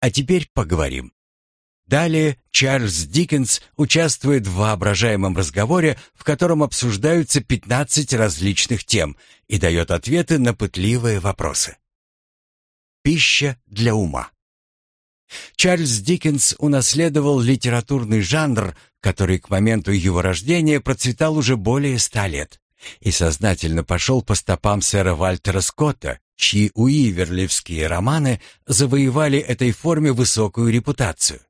А теперь поговорим. Далее Чарльз Диккенс участвует в воображаемом разговоре, в котором обсуждаются 15 различных тем и дает ответы на пытливые вопросы. Пища для ума. Чарльз Диккенс унаследовал литературный жанр, который к моменту его рождения процветал уже более ста лет, и сознательно пошел по стопам сэра Вальтера Скотта, чьи уиверлевские романы завоевали этой форме высокую репутацию.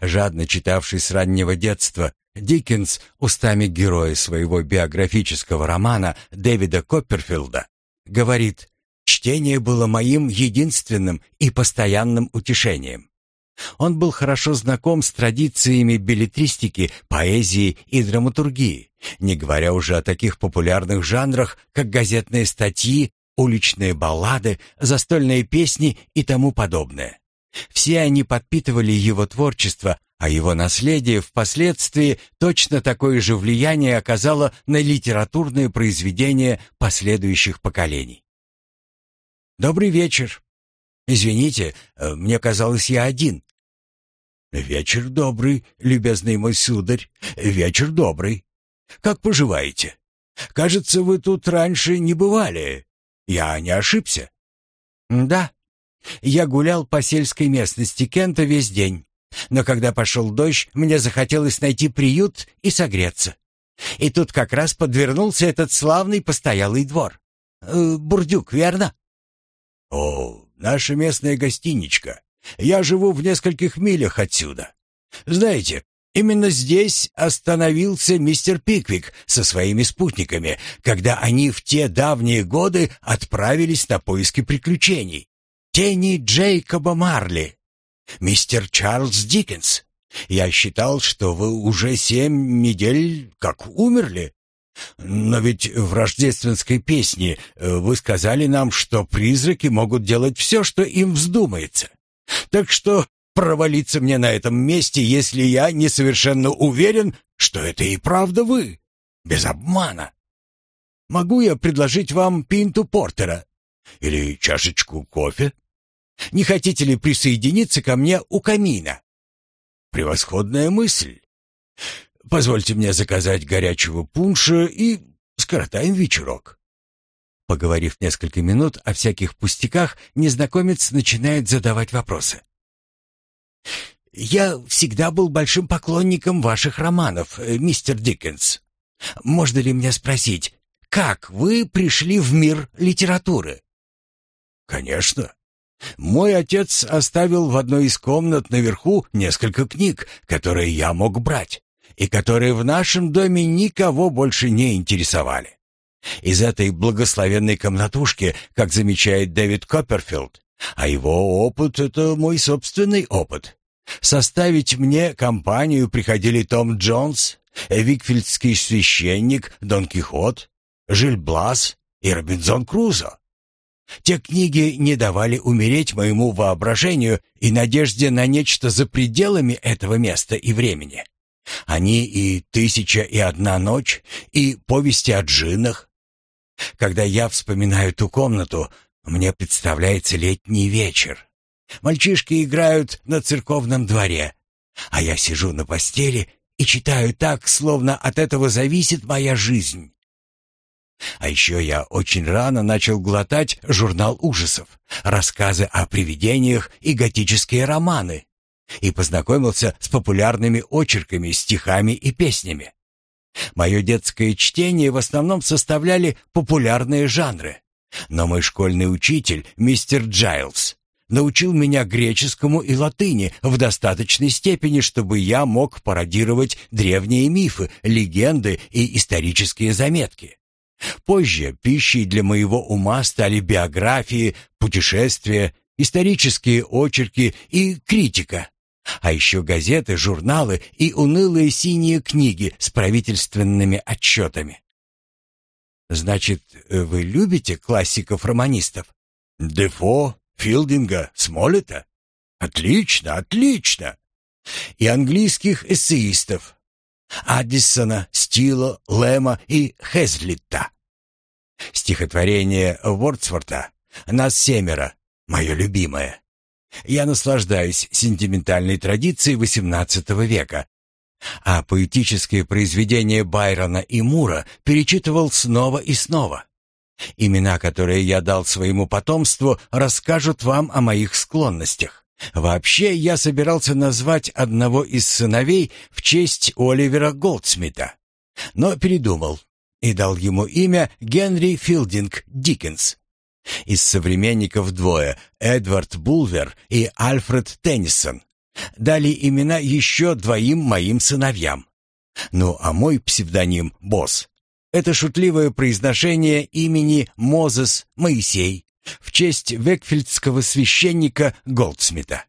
Жадно читавший с раннего детства, Диккенс устами героя своего биографического романа Дэвида Копперфилда говорит «Чтение было моим единственным и постоянным утешением». Он был хорошо знаком с традициями билетристики, поэзии и драматургии, не говоря уже о таких популярных жанрах, как газетные статьи, уличные баллады, застольные песни и тому подобное. Все они подпитывали его творчество, а его наследие впоследствии точно такое же влияние оказало на литературные произведения последующих поколений. «Добрый вечер. Извините, э, мне казалось, я один». «Вечер добрый, любезный мой сударь, вечер добрый. Как поживаете? Кажется, вы тут раньше не бывали. Я не ошибся?» «Да, я гулял по сельской местности Кента весь день. Но когда пошел дождь, мне захотелось найти приют и согреться. И тут как раз подвернулся этот славный постоялый двор. Э, Бурдюк, верно? О, наша местная гостиничка. Я живу в нескольких милях отсюда. Знаете, именно здесь остановился мистер Пиквик со своими спутниками, когда они в те давние годы отправились на поиски приключений. Тени Джейкоба Марли. Мистер Чарльз Диккенс. Я считал, что вы уже семь недель как умерли. Но ведь в рождественской песне э, вы сказали нам, что призраки могут делать все, что им вздумается. Так что провалиться мне на этом месте, если я не совершенно уверен, что это и правда вы. Без обмана. Могу я предложить вам пинту портера? Или чашечку кофе? Не хотите ли присоединиться ко мне у камина? Превосходная мысль. Позвольте мне заказать горячего пунша и скоротаем вечерок. Поговорив несколько минут о всяких пустяках, незнакомец начинает задавать вопросы. «Я всегда был большим поклонником ваших романов, э, мистер Диккенс. Можно ли мне спросить, как вы пришли в мир литературы?» «Конечно. Мой отец оставил в одной из комнат наверху несколько книг, которые я мог брать, и которые в нашем доме никого больше не интересовали. Из этой благословенной комнатушки, как замечает Дэвид Копперфилд, а его опыт — это мой собственный опыт. Составить мне компанию приходили Том Джонс, Викфилдский священник, Дон Кихот, Жиль Блас и Робинзон Крузо. Те книги не давали умереть моему воображению и надежде на нечто за пределами этого места и времени. Они и «Тысяча и одна ночь», и «Повести о джиннах». Когда я вспоминаю ту комнату, мне представляется летний вечер. Мальчишки играют на церковном дворе, а я сижу на постели и читаю так, словно от этого зависит моя жизнь. А еще я очень рано начал глотать журнал ужасов, рассказы о привидениях и готические романы, и познакомился с популярными очерками, стихами и песнями. Мое детское чтение в основном составляли популярные жанры. Но мой школьный учитель, мистер Джайлз, научил меня греческому и латыни в достаточной степени, чтобы я мог пародировать древние мифы, легенды и исторические заметки. Позже пищей для моего ума стали биографии, путешествия, исторические очерки и критика. А еще газеты, журналы и унылые синие книги с правительственными отчетами. Значит, вы любите классиков-романистов? Дефо, Филдинга, Смолета? Отлично, отлично. И английских эссеистов, Аддисона, Стила, Лэма и Хезлитта. Стихотворение Вордсворта «Нас семеро» — мое любимое. Я наслаждаюсь сентиментальной традицией XVIII века, а поэтические произведения Байрона и Мура перечитывал снова и снова. Имена, которые я дал своему потомству, расскажут вам о моих склонностях. Вообще, я собирался назвать одного из сыновей в честь Оливера Голдсмита, но передумал и дал ему имя Генри Филдинг Диккенс. Из современников двое — Эдвард Булвер и Альфред Теннисон. Дали имена еще двоим моим сыновьям. Ну, а мой псевдоним — Босс. Это шутливое произношение имени Мозес Моисей в честь векфельдского священника Голдсмита.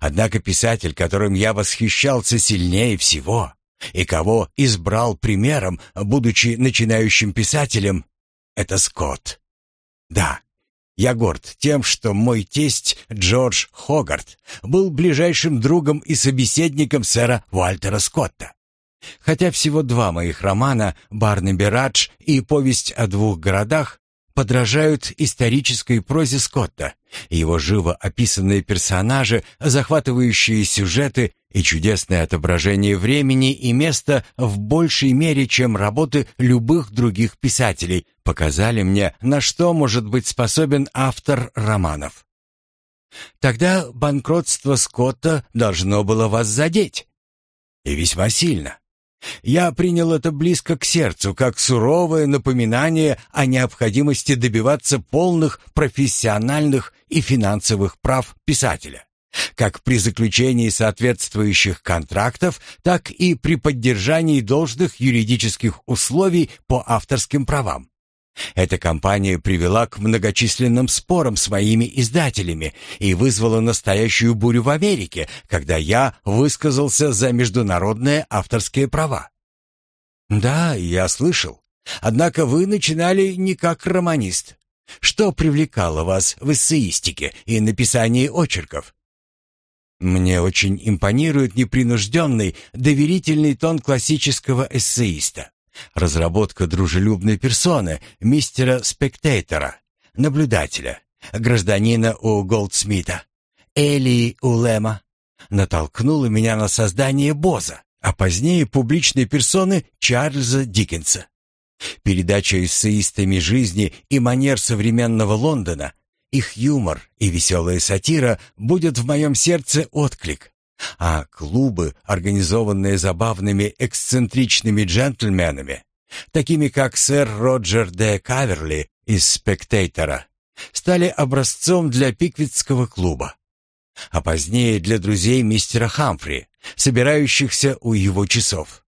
Однако писатель, которым я восхищался сильнее всего, и кого избрал примером, будучи начинающим писателем, это Скотт. Да, я горд тем, что мой тесть Джордж Хогарт был ближайшим другом и собеседником сэра Уальтера Скотта. Хотя всего два моих романа «Барнаби Радж» и «Повесть о двух городах» подражают исторической прозе Скотта, его живо описанные персонажи, захватывающие сюжеты и чудесное отображение времени и места в большей мере, чем работы любых других писателей, показали мне, на что может быть способен автор романов. Тогда банкротство Скотта должно было вас задеть. И весьма сильно. Я принял это близко к сердцу, как суровое напоминание о необходимости добиваться полных профессиональных и финансовых прав писателя, как при заключении соответствующих контрактов, так и при поддержании должных юридических условий по авторским правам. Эта кампания привела к многочисленным спорам с моими издателями и вызвала настоящую бурю в Америке, когда я высказался за международные авторские права. Да, я слышал. Однако вы начинали не как романист. Что привлекало вас в эссеистике и написании очерков? Мне очень импонирует непринужденный, доверительный тон классического эссеиста. Разработка дружелюбной персоны, мистера Спектейтора, наблюдателя, гражданина у Голдсмита, Элии Улема, натолкнула меня на создание Боза, а позднее публичной персоны Чарльза Диккенса. Передача эссеистами жизни и манер современного Лондона, их юмор и веселая сатира будет в моем сердце отклик, а клубы, организованные забавными эксцентричными джентльменами, такими как сэр Роджер де Каверли из «Спектейтора», стали образцом для пиквитского клуба, а позднее для друзей мистера Хамфри, собирающихся у его часов.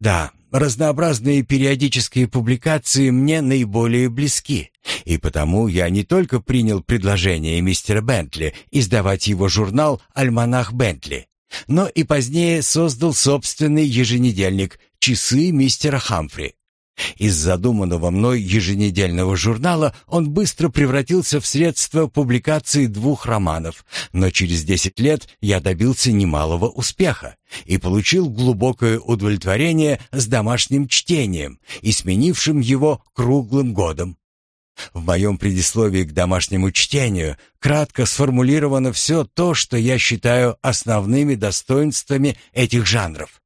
Да, разнообразные периодические публикации мне наиболее близки, и потому я не только принял предложение мистера Бентли издавать его журнал «Альманах Бентли», но и позднее создал собственный еженедельник «Часы мистера Хамфри», из задуманного мной еженедельного журнала он быстро превратился в средство публикации двух романов, но через десять лет я добился немалого успеха и получил глубокое удовлетворение с домашним чтением и сменившим его круглым годом. В моем предисловии к домашнему чтению кратко сформулировано все то, что я считаю основными достоинствами этих жанров.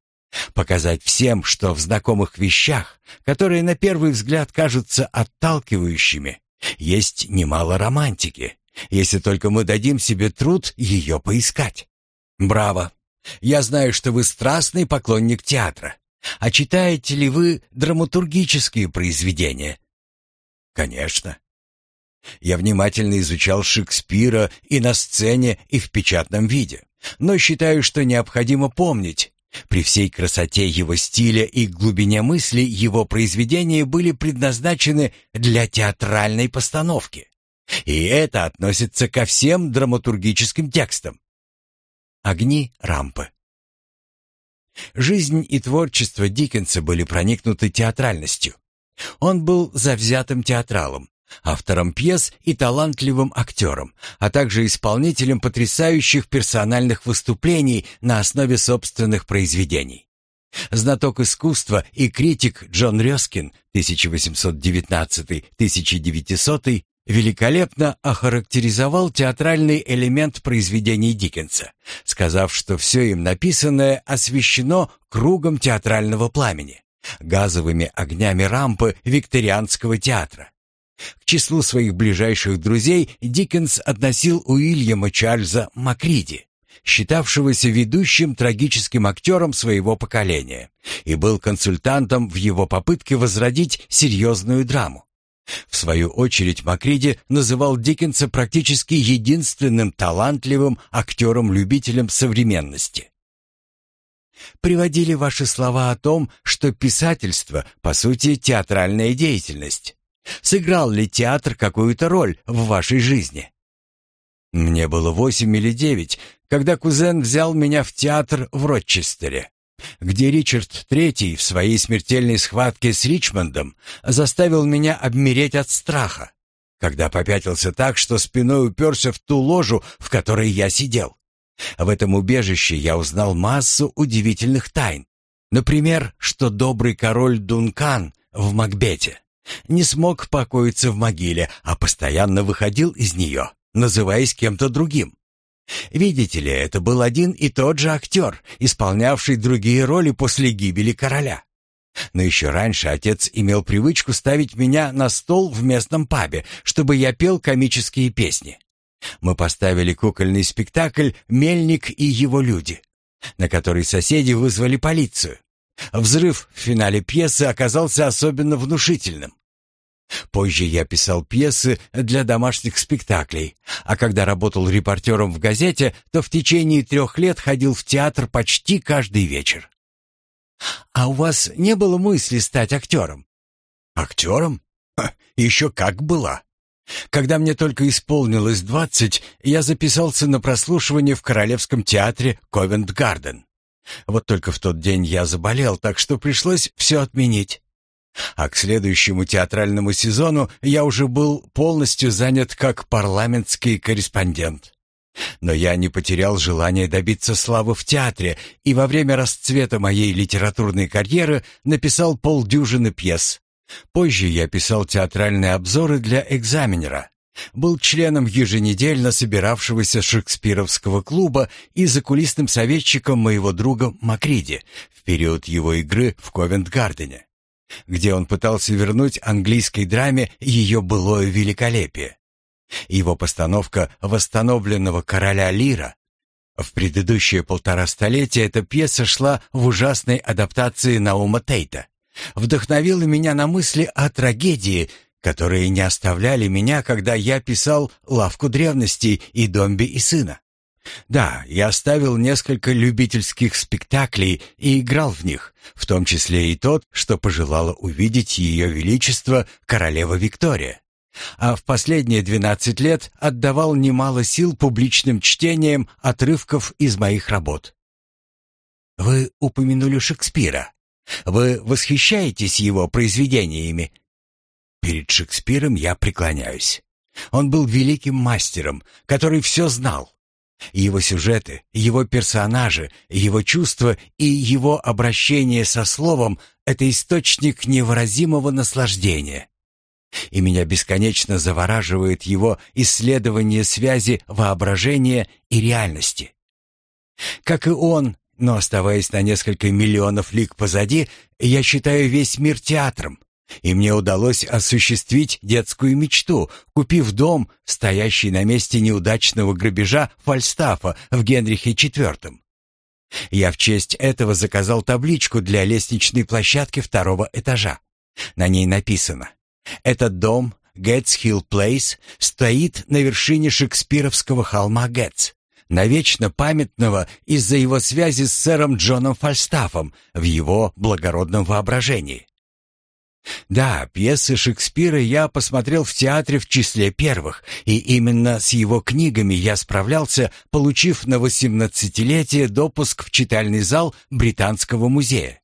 Показать всем, что в знакомых вещах, которые на первый взгляд кажутся отталкивающими, есть немало романтики, если только мы дадим себе труд ее поискать. Браво! Я знаю, что вы страстный поклонник театра. А читаете ли вы драматургические произведения? Конечно. Я внимательно изучал Шекспира и на сцене, и в печатном виде, но считаю, что необходимо помнить, при всей красоте его стиля и глубине мысли его произведения были предназначены для театральной постановки. И это относится ко всем драматургическим текстам. Огни рампы. Жизнь и творчество Диккенса были проникнуты театральностью. Он был завзятым театралом, автором пьес и талантливым актером, а также исполнителем потрясающих персональных выступлений на основе собственных произведений. Знаток искусства и критик Джон Рёскин 1819-1900 великолепно охарактеризовал театральный элемент произведений Диккенса, сказав, что все им написанное освещено кругом театрального пламени, газовыми огнями рампы викторианского театра. К числу своих ближайших друзей Диккенс относил Уильяма Чарльза Макриди, считавшегося ведущим трагическим актером своего поколения, и был консультантом в его попытке возродить серьезную драму. В свою очередь Макриди называл Диккенса практически единственным талантливым актером-любителем современности. Приводили ваши слова о том, что писательство, по сути, театральная деятельность. Сыграл ли театр какую-то роль в вашей жизни? Мне было восемь или девять, когда кузен взял меня в театр в Рочестере где Ричард III в своей смертельной схватке с Ричмондом заставил меня обмереть от страха, когда попятился так, что спиной уперся в ту ложу, в которой я сидел. В этом убежище я узнал массу удивительных тайн. Например, что добрый король Дункан в Макбете не смог покоиться в могиле, а постоянно выходил из нее, называясь кем-то другим. Видите ли, это был один и тот же актер, исполнявший другие роли после гибели короля. Но еще раньше отец имел привычку ставить меня на стол в местном пабе, чтобы я пел комические песни. Мы поставили кукольный спектакль «Мельник и его люди», на который соседи вызвали полицию. Взрыв в финале пьесы оказался особенно внушительным. Позже я писал пьесы для домашних спектаклей, а когда работал репортером в газете, то в течение трех лет ходил в театр почти каждый вечер. А у вас не было мысли стать актером? Актером? Ха, еще как была. Когда мне только исполнилось двадцать, я записался на прослушивание в Королевском театре Ковент-Гарден. Вот только в тот день я заболел, так что пришлось все отменить. А к следующему театральному сезону я уже был полностью занят как парламентский корреспондент. Но я не потерял желание добиться славы в театре и во время расцвета моей литературной карьеры написал полдюжины пьес. Позже я писал театральные обзоры для экзаменера. Был членом еженедельно собиравшегося шекспировского клуба и закулисным советчиком моего друга Макриди в период его игры в Ковент-Гардене где он пытался вернуть английской драме ее былое великолепие. Его постановка восстановленного короля Лира в предыдущие полтора столетия эта пьеса шла в ужасной адаптации Наума Тейта. Вдохновила меня на мысли о трагедии, которые не оставляли меня, когда я писал «Лавку древностей» и «Домби и сына». Да, я оставил несколько любительских спектаклей и играл в них, в том числе и тот, что пожелала увидеть ее величество королева Виктория. А в последние двенадцать лет отдавал немало сил публичным чтениям отрывков из моих работ. Вы упомянули Шекспира. Вы восхищаетесь его произведениями? Перед Шекспиром я преклоняюсь. Он был великим мастером, который все знал, его сюжеты, его персонажи, его чувства и его обращение со словом — это источник невыразимого наслаждения. И меня бесконечно завораживает его исследование связи воображения и реальности. Как и он, но оставаясь на несколько миллионов лиг позади, я считаю весь мир театром, и мне удалось осуществить детскую мечту, купив дом, стоящий на месте неудачного грабежа Фальстафа в Генрихе IV. Я в честь этого заказал табличку для лестничной площадки второго этажа. На ней написано «Этот дом, Гэтс-Хилл Плейс, стоит на вершине шекспировского холма Гэтс, навечно памятного из-за его связи с сэром Джоном Фальстафом в его благородном воображении. Да, пьесы Шекспира я посмотрел в театре в числе первых, и именно с его книгами я справлялся, получив на восемнадцатилетие допуск в читальный зал Британского музея.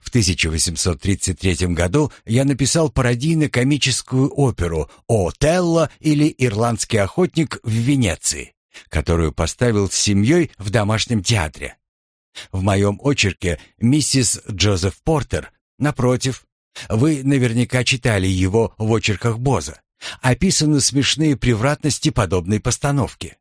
В 1833 году я написал пародийно-комическую оперу «О Телло» или «Ирландский охотник в Венеции», которую поставил с семьей в домашнем театре. В моем очерке миссис Джозеф Портер, напротив, вы наверняка читали его в очерках Боза. Описаны смешные превратности подобной постановки.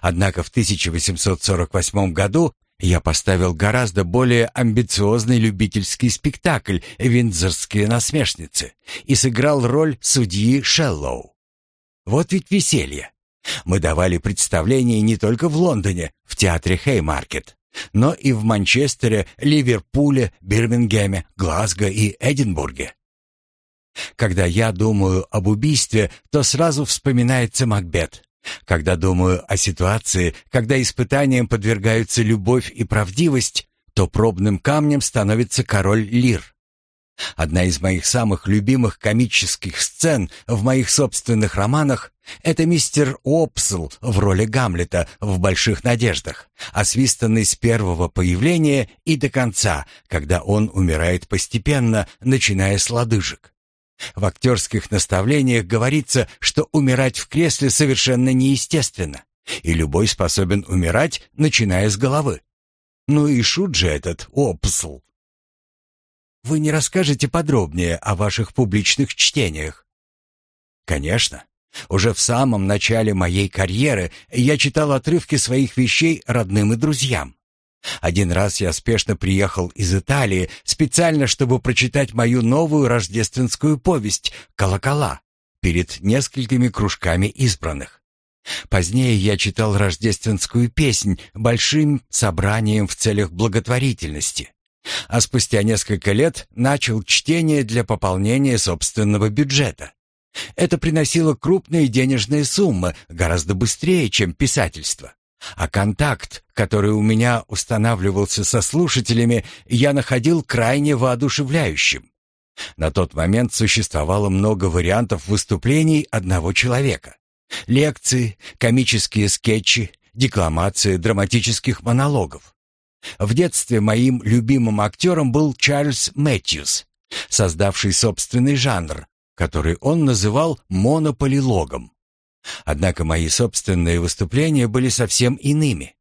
Однако в 1848 году я поставил гораздо более амбициозный любительский спектакль «Виндзорские насмешницы» и сыграл роль судьи Шеллоу. Вот ведь веселье. Мы давали представления не только в Лондоне, в театре Хеймаркет, но и в Манчестере, Ливерпуле, Бирмингеме, Глазго и Эдинбурге. Когда я думаю об убийстве, то сразу вспоминается Макбет. Когда думаю о ситуации, когда испытаниям подвергаются любовь и правдивость, то пробным камнем становится король Лир. Одна из моих самых любимых комических сцен в моих собственных романах — это мистер Опсл в роли Гамлета в «Больших надеждах», освистанный с первого появления и до конца, когда он умирает постепенно, начиная с лодыжек. В актерских наставлениях говорится, что умирать в кресле совершенно неестественно, и любой способен умирать, начиная с головы. Ну и шут же этот Опсл. Вы не расскажете подробнее о ваших публичных чтениях? Конечно. Уже в самом начале моей карьеры я читал отрывки своих вещей родным и друзьям. Один раз я спешно приехал из Италии специально, чтобы прочитать мою новую рождественскую повесть «Колокола» перед несколькими кружками избранных. Позднее я читал рождественскую песнь большим собранием в целях благотворительности. А спустя несколько лет начал чтение для пополнения собственного бюджета. Это приносило крупные денежные суммы гораздо быстрее, чем писательство. А контакт, который у меня устанавливался со слушателями, я находил крайне воодушевляющим. На тот момент существовало много вариантов выступлений одного человека. Лекции, комические скетчи, декламации драматических монологов. В детстве моим любимым актером был Чарльз Мэтьюс, создавший собственный жанр, который он называл монополилогом. Однако мои собственные выступления были совсем иными.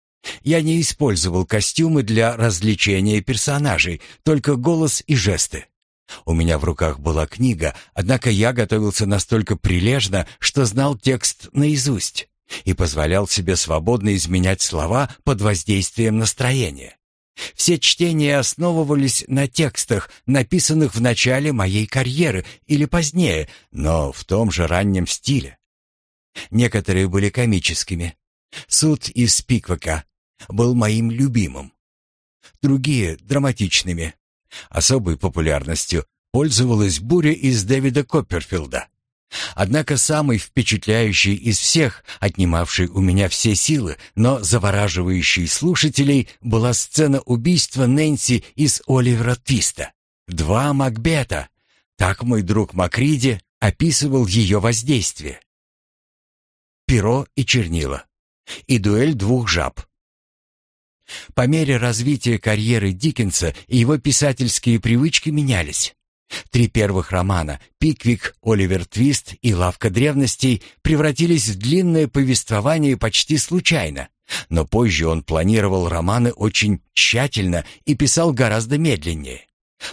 Я не использовал костюмы для развлечения персонажей, только голос и жесты. У меня в руках была книга, однако я готовился настолько прилежно, что знал текст наизусть и позволял себе свободно изменять слова под воздействием настроения. Все чтения основывались на текстах, написанных в начале моей карьеры или позднее, но в том же раннем стиле. Некоторые были комическими. Суд из Пиквика был моим любимым. Другие — драматичными. Особой популярностью пользовалась буря из Дэвида Копперфилда. Однако самый впечатляющий из всех, отнимавший у меня все силы, но завораживающий слушателей, была сцена убийства Нэнси из Оливера Твиста. Два Макбета. Так мой друг Макриди описывал ее воздействие перо и чернила. И дуэль двух жаб. По мере развития карьеры Диккенса его писательские привычки менялись. Три первых романа «Пиквик», «Оливер Твист» и «Лавка древностей» превратились в длинное повествование почти случайно, но позже он планировал романы очень тщательно и писал гораздо медленнее.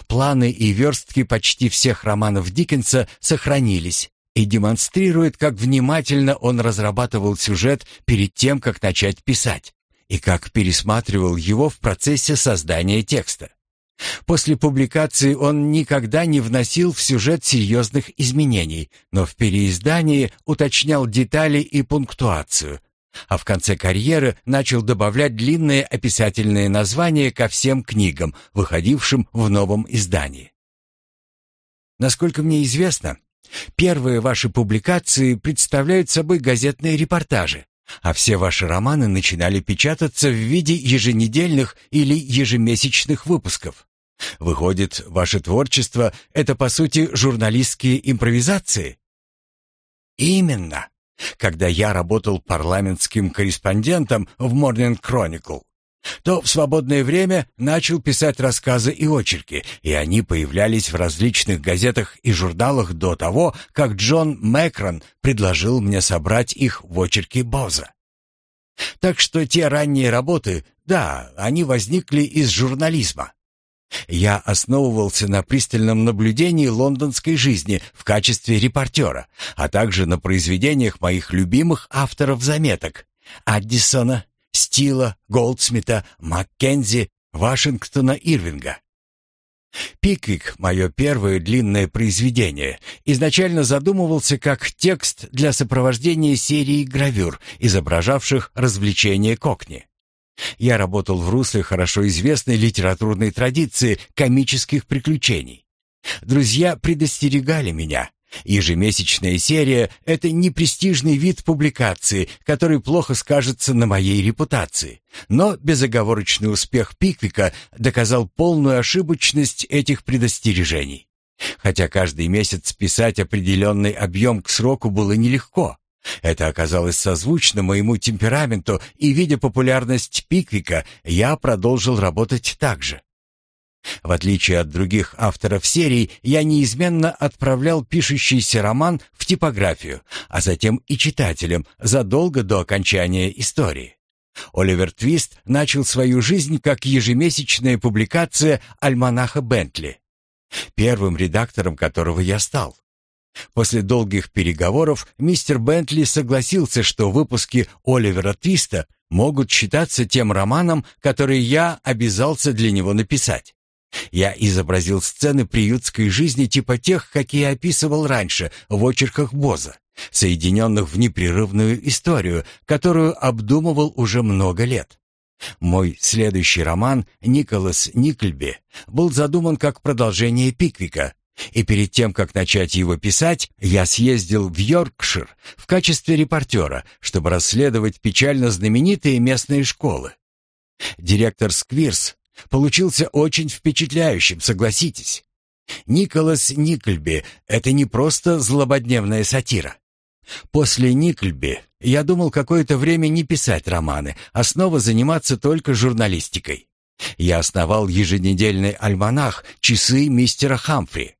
Планы и верстки почти всех романов Диккенса сохранились, и демонстрирует, как внимательно он разрабатывал сюжет перед тем, как начать писать, и как пересматривал его в процессе создания текста. После публикации он никогда не вносил в сюжет серьезных изменений, но в переиздании уточнял детали и пунктуацию, а в конце карьеры начал добавлять длинные описательные названия ко всем книгам, выходившим в новом издании. Насколько мне известно, Первые ваши публикации представляют собой газетные репортажи, а все ваши романы начинали печататься в виде еженедельных или ежемесячных выпусков. Выходит, ваше творчество — это, по сути, журналистские импровизации? Именно. Когда я работал парламентским корреспондентом в Morning Chronicle, то в свободное время начал писать рассказы и очерки, и они появлялись в различных газетах и журналах до того, как Джон Мэкрон предложил мне собрать их в очерки Боза. Так что те ранние работы, да, они возникли из журнализма. Я основывался на пристальном наблюдении лондонской жизни в качестве репортера, а также на произведениях моих любимых авторов заметок Аддисона, Стила, Голдсмита, Маккензи, Вашингтона Ирвинга. «Пиквик» — мое первое длинное произведение, изначально задумывался как текст для сопровождения серии гравюр, изображавших развлечения Кокни. Я работал в русле хорошо известной литературной традиции комических приключений. Друзья предостерегали меня. Ежемесячная серия — это непрестижный вид публикации, который плохо скажется на моей репутации. Но безоговорочный успех Пиквика доказал полную ошибочность этих предостережений. Хотя каждый месяц писать определенный объем к сроку было нелегко. Это оказалось созвучно моему темпераменту, и, видя популярность Пиквика, я продолжил работать так же. В отличие от других авторов серий, я неизменно отправлял пишущийся роман в типографию, а затем и читателям задолго до окончания истории. Оливер Твист начал свою жизнь как ежемесячная публикация альманаха Бентли, первым редактором которого я стал. После долгих переговоров мистер Бентли согласился, что выпуски Оливера Твиста могут считаться тем романом, который я обязался для него написать. Я изобразил сцены приютской жизни типа тех, какие описывал раньше в очерках Боза, соединенных в непрерывную историю, которую обдумывал уже много лет. Мой следующий роман «Николас Никльби» был задуман как продолжение «Пиквика», и перед тем, как начать его писать, я съездил в Йоркшир в качестве репортера, чтобы расследовать печально знаменитые местные школы. Директор Сквирс получился очень впечатляющим, согласитесь. Николас Никльби — это не просто злободневная сатира. После Никльби я думал какое-то время не писать романы, а снова заниматься только журналистикой. Я основал еженедельный альманах «Часы мистера Хамфри»,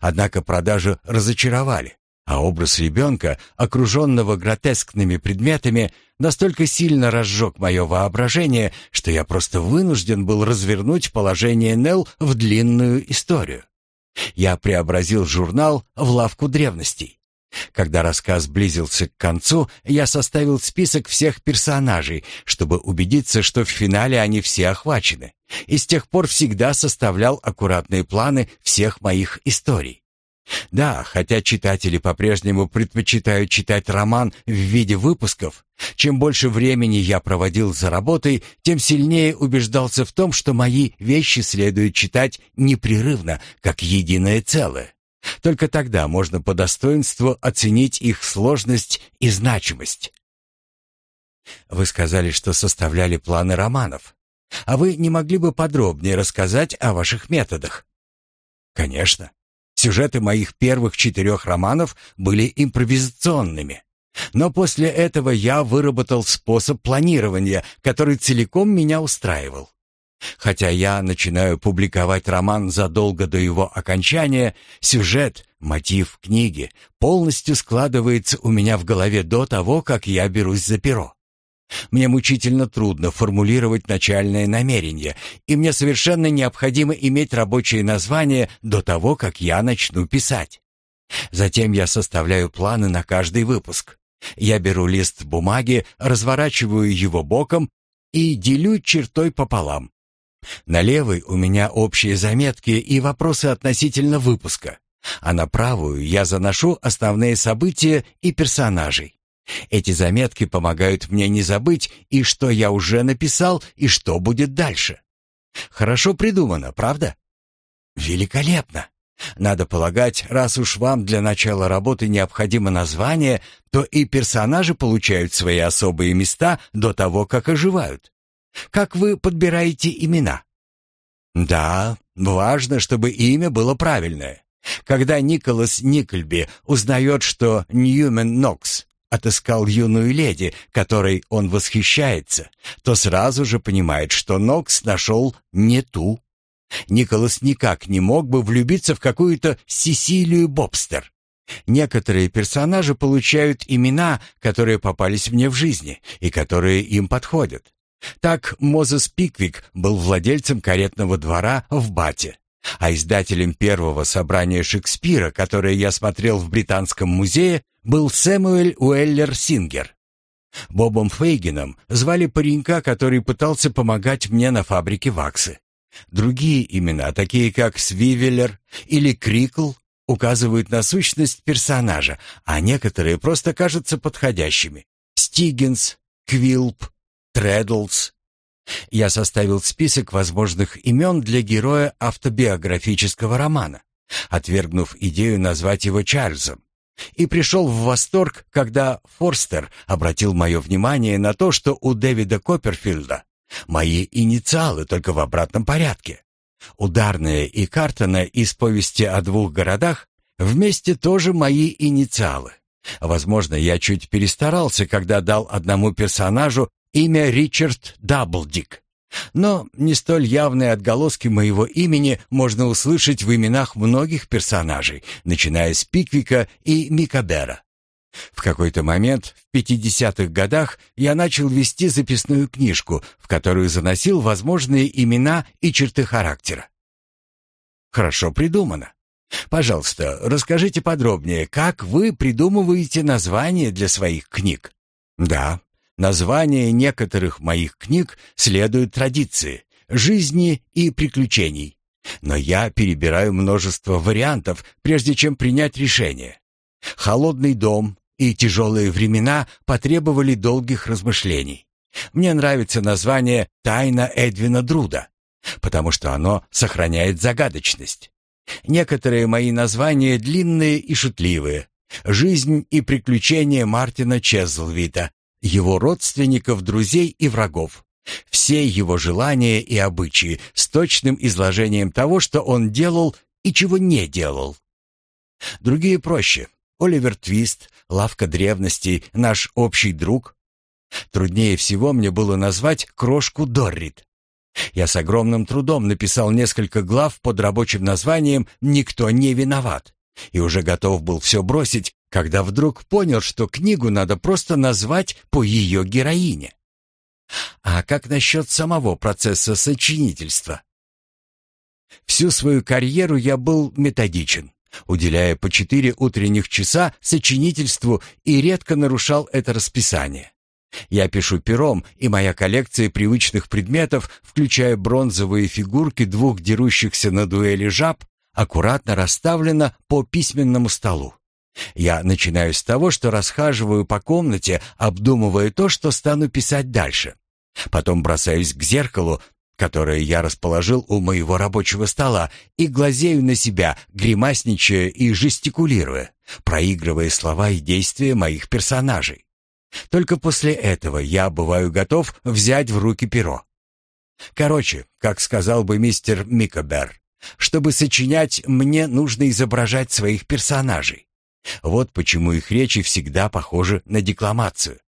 Однако продажи разочаровали, а образ ребенка, окруженного гротескными предметами, настолько сильно разжег мое воображение, что я просто вынужден был развернуть положение Нелл в длинную историю. Я преобразил журнал в лавку древностей. Когда рассказ близился к концу, я составил список всех персонажей, чтобы убедиться, что в финале они все охвачены, и с тех пор всегда составлял аккуратные планы всех моих историй. Да, хотя читатели по-прежнему предпочитают читать роман в виде выпусков, чем больше времени я проводил за работой, тем сильнее убеждался в том, что мои вещи следует читать непрерывно, как единое целое. Только тогда можно по достоинству оценить их сложность и значимость. Вы сказали, что составляли планы романов. А вы не могли бы подробнее рассказать о ваших методах? Конечно. Сюжеты моих первых четырех романов были импровизационными. Но после этого я выработал способ планирования, который целиком меня устраивал. Хотя я начинаю публиковать роман задолго до его окончания, сюжет, мотив книги полностью складывается у меня в голове до того, как я берусь за перо. Мне мучительно трудно формулировать начальное намерение, и мне совершенно необходимо иметь рабочее название до того, как я начну писать. Затем я составляю планы на каждый выпуск. Я беру лист бумаги, разворачиваю его боком и делю чертой пополам. На левой у меня общие заметки и вопросы относительно выпуска, а на правую я заношу основные события и персонажей. Эти заметки помогают мне не забыть и что я уже написал, и что будет дальше. Хорошо придумано, правда? Великолепно. Надо полагать, раз уж вам для начала работы необходимо название, то и персонажи получают свои особые места до того, как оживают. Как вы подбираете имена? Да, важно, чтобы имя было правильное. Когда Николас Никльби узнает, что Ньюмен Нокс отыскал юную леди, которой он восхищается, то сразу же понимает, что Нокс нашел не ту. Николас никак не мог бы влюбиться в какую-то Сесилию Бобстер. Некоторые персонажи получают имена, которые попались мне в жизни и которые им подходят. Так Мозес Пиквик был владельцем каретного двора в Бате, а издателем первого собрания Шекспира, которое я смотрел в Британском музее, был Сэмюэль Уэллер Сингер. Бобом Фейгином звали паренька, который пытался помогать мне на фабрике ваксы. Другие имена, такие как Свивеллер или Крикл, указывают на сущность персонажа, а некоторые просто кажутся подходящими. Стигенс, Квилп, Тредлс. Я составил список возможных имен для героя автобиографического романа, отвергнув идею назвать его Чарльзом. И пришел в восторг, когда Форстер обратил мое внимание на то, что у Дэвида Копперфилда мои инициалы только в обратном порядке. Ударная и Картона из повести о двух городах вместе тоже мои инициалы. Возможно, я чуть перестарался, когда дал одному персонажу имя Ричард Даблдик. Но не столь явные отголоски моего имени можно услышать в именах многих персонажей, начиная с Пиквика и Микабера. В какой-то момент в 50-х годах я начал вести записную книжку, в которую заносил возможные имена и черты характера. Хорошо придумано. Пожалуйста, расскажите подробнее, как вы придумываете названия для своих книг? Да, Названия некоторых моих книг следуют традиции жизни и приключений. Но я перебираю множество вариантов, прежде чем принять решение. «Холодный дом» и «Тяжелые времена» потребовали долгих размышлений. Мне нравится название «Тайна Эдвина Друда», потому что оно сохраняет загадочность. Некоторые мои названия длинные и шутливые. «Жизнь и приключения Мартина Чезлвита» его родственников, друзей и врагов. Все его желания и обычаи с точным изложением того, что он делал и чего не делал. Другие проще. Оливер Твист, Лавка древностей, наш общий друг. Труднее всего мне было назвать крошку Доррит. Я с огромным трудом написал несколько глав под рабочим названием «Никто не виноват» и уже готов был все бросить, когда вдруг понял, что книгу надо просто назвать по ее героине. А как насчет самого процесса сочинительства? Всю свою карьеру я был методичен, уделяя по четыре утренних часа сочинительству и редко нарушал это расписание. Я пишу пером, и моя коллекция привычных предметов, включая бронзовые фигурки двух дерущихся на дуэли жаб, аккуратно расставлена по письменному столу. Я начинаю с того, что расхаживаю по комнате, обдумывая то, что стану писать дальше. Потом бросаюсь к зеркалу, которое я расположил у моего рабочего стола, и глазею на себя, гримасничая и жестикулируя, проигрывая слова и действия моих персонажей. Только после этого я бываю готов взять в руки перо. Короче, как сказал бы мистер Микобер, чтобы сочинять, мне нужно изображать своих персонажей. Вот почему их речи всегда похожи на декламацию.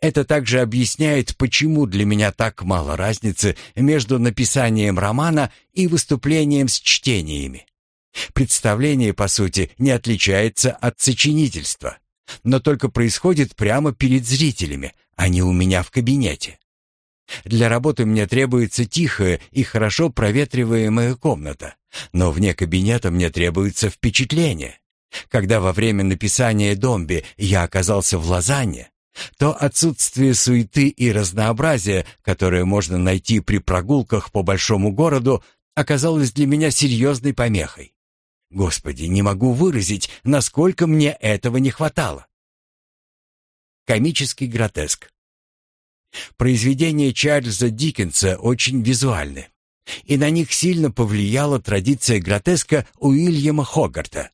Это также объясняет, почему для меня так мало разницы между написанием романа и выступлением с чтениями. Представление, по сути, не отличается от сочинительства, но только происходит прямо перед зрителями, а не у меня в кабинете. Для работы мне требуется тихая и хорошо проветриваемая комната, но вне кабинета мне требуется впечатление. Когда во время написания «Домби» я оказался в Лозанне, то отсутствие суеты и разнообразия, которое можно найти при прогулках по большому городу, оказалось для меня серьезной помехой. Господи, не могу выразить, насколько мне этого не хватало. Комический гротеск. Произведения Чарльза Диккенса очень визуальны, и на них сильно повлияла традиция гротеска Уильяма Хогарта.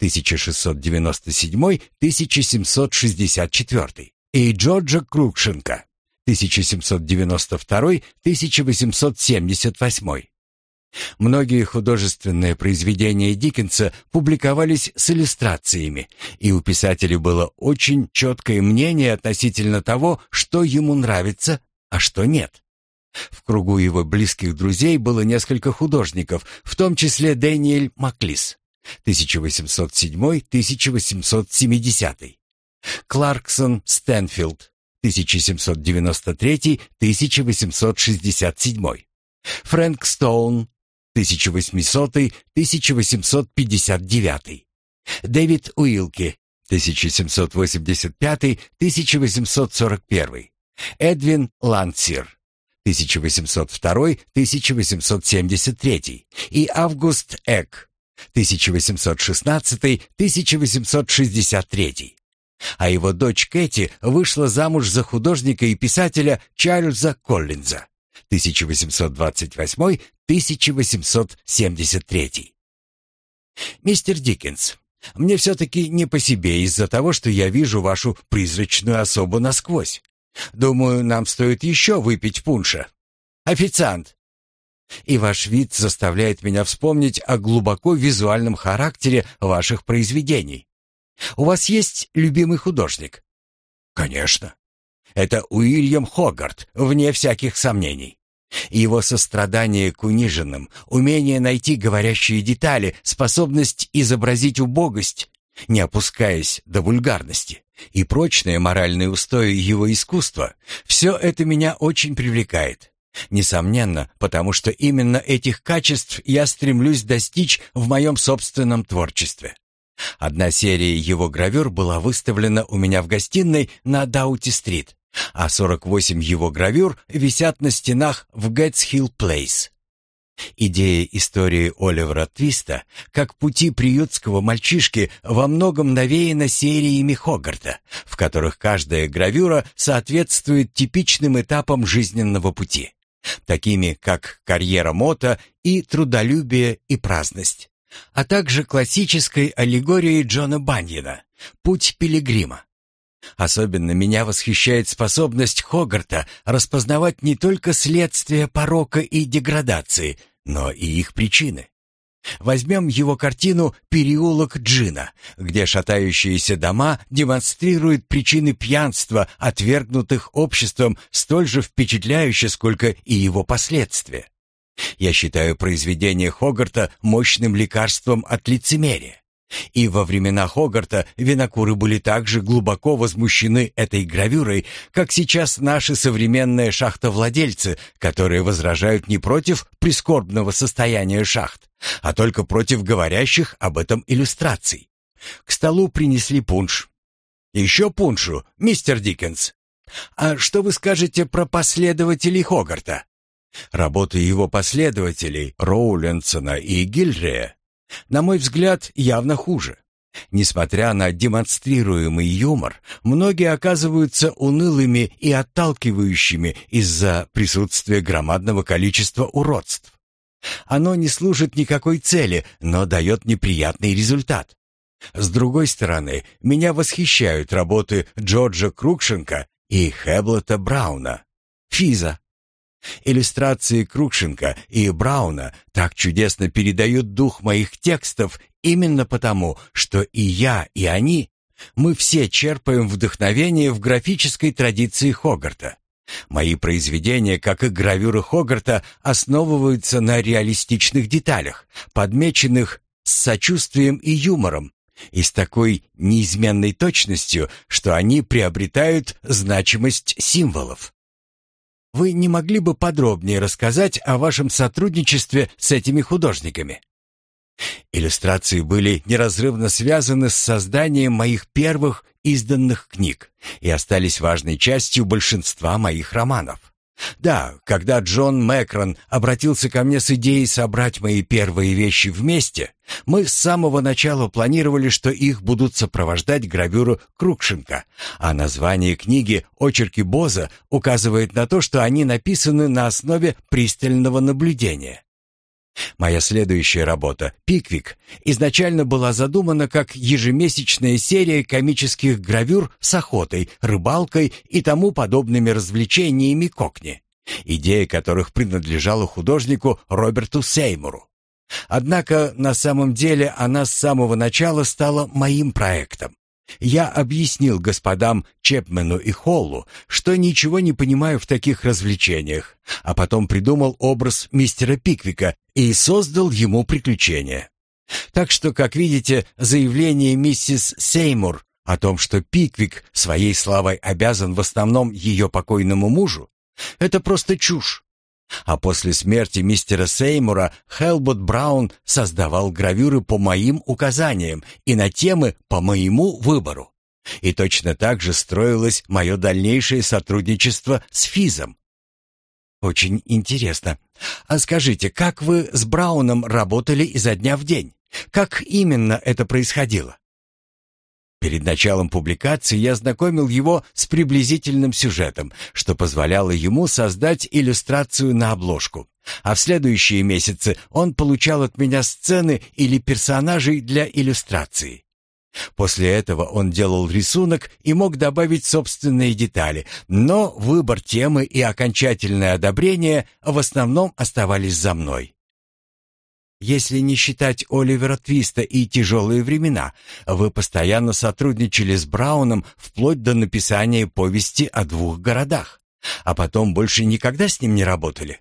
1697-1764 и Джорджа Крукшенко 1792-1878. Многие художественные произведения Диккенса публиковались с иллюстрациями, и у писателя было очень четкое мнение относительно того, что ему нравится, а что нет. В кругу его близких друзей было несколько художников, в том числе Дэниэль Маклис. 1807-1870. Кларксон Стэнфилд 1793-1867. Фрэнк Стоун 1800-1859. Дэвид Уилки 1785-1841. Эдвин Лансир 1802-1873 и Август Эк 1816-1863. А его дочь Кэти вышла замуж за художника и писателя Чарльза Коллинза 1828-1873. Мистер Диккенс, мне все-таки не по себе из-за того, что я вижу вашу призрачную особу насквозь. Думаю, нам стоит еще выпить пунша. Официант!» И ваш вид заставляет меня вспомнить о глубоко визуальном характере ваших произведений. У вас есть любимый художник? Конечно. Это Уильям Хогарт, вне всяких сомнений. Его сострадание к униженным, умение найти говорящие детали, способность изобразить убогость, не опускаясь до вульгарности, и прочные моральные устои его искусства — все это меня очень привлекает. Несомненно, потому что именно этих качеств я стремлюсь достичь в моем собственном творчестве. Одна серия его гравюр была выставлена у меня в гостиной на Даути-стрит, а 48 его гравюр висят на стенах в Гэтс-Хилл-Плейс. Идея истории Оливера Твиста как пути приютского мальчишки во многом навеяна сериями Хогарта, в которых каждая гравюра соответствует типичным этапам жизненного пути такими как карьера мота и трудолюбие и праздность, а также классической аллегорией Джона Баньена «Путь пилигрима». Особенно меня восхищает способность Хогарта распознавать не только следствия порока и деградации, но и их причины. Возьмем его картину «Переулок Джина», где шатающиеся дома демонстрируют причины пьянства, отвергнутых обществом столь же впечатляюще, сколько и его последствия. Я считаю произведение Хогарта мощным лекарством от лицемерия. И во времена Хогарта винокуры были так же глубоко возмущены этой гравюрой, как сейчас наши современные шахтовладельцы, которые возражают не против прискорбного состояния шахт, а только против говорящих об этом иллюстраций. К столу принесли пунш. «Еще пуншу, мистер Диккенс. А что вы скажете про последователей Хогарта?» Работы его последователей, Роулинсона и Гильрея, на мой взгляд, явно хуже. Несмотря на демонстрируемый юмор, многие оказываются унылыми и отталкивающими из-за присутствия громадного количества уродств. Оно не служит никакой цели, но дает неприятный результат. С другой стороны, меня восхищают работы Джорджа Крукшенка и Хэблота Брауна. Физа. Иллюстрации Крукшенко и Брауна так чудесно передают дух моих текстов именно потому, что и я, и они, мы все черпаем вдохновение в графической традиции Хогарта. Мои произведения, как и гравюры Хогарта, основываются на реалистичных деталях, подмеченных с сочувствием и юмором, и с такой неизменной точностью, что они приобретают значимость символов. Вы не могли бы подробнее рассказать о вашем сотрудничестве с этими художниками? Иллюстрации были неразрывно связаны с созданием моих первых изданных книг и остались важной частью большинства моих романов. Да, когда Джон Мэкрон обратился ко мне с идеей собрать мои первые вещи вместе, мы с самого начала планировали, что их будут сопровождать гравюры Крукшенко, а название книги «Очерки Боза» указывает на то, что они написаны на основе пристального наблюдения. Моя следующая работа «Пиквик» изначально была задумана как ежемесячная серия комических гравюр с охотой, рыбалкой и тому подобными развлечениями кокни, идея которых принадлежала художнику Роберту Сеймуру. Однако на самом деле она с самого начала стала моим проектом. Я объяснил господам Чепмену и Холлу, что ничего не понимаю в таких развлечениях, а потом придумал образ мистера Пиквика и создал ему приключения. Так что, как видите, заявление миссис Сеймур О том, что Пиквик своей славой обязан в основном ее покойному мужу, это просто чушь. А после смерти мистера Сеймура Хелбот Браун создавал гравюры по моим указаниям и на темы по моему выбору. И точно так же строилось мое дальнейшее сотрудничество с Физом. Очень интересно. А скажите, как вы с Брауном работали изо дня в день? Как именно это происходило? Перед началом публикации я знакомил его с приблизительным сюжетом, что позволяло ему создать иллюстрацию на обложку. А в следующие месяцы он получал от меня сцены или персонажей для иллюстрации. После этого он делал рисунок и мог добавить собственные детали, но выбор темы и окончательное одобрение в основном оставались за мной. Если не считать Оливера Твиста и тяжелые времена, вы постоянно сотрудничали с Брауном вплоть до написания повести о двух городах, а потом больше никогда с ним не работали.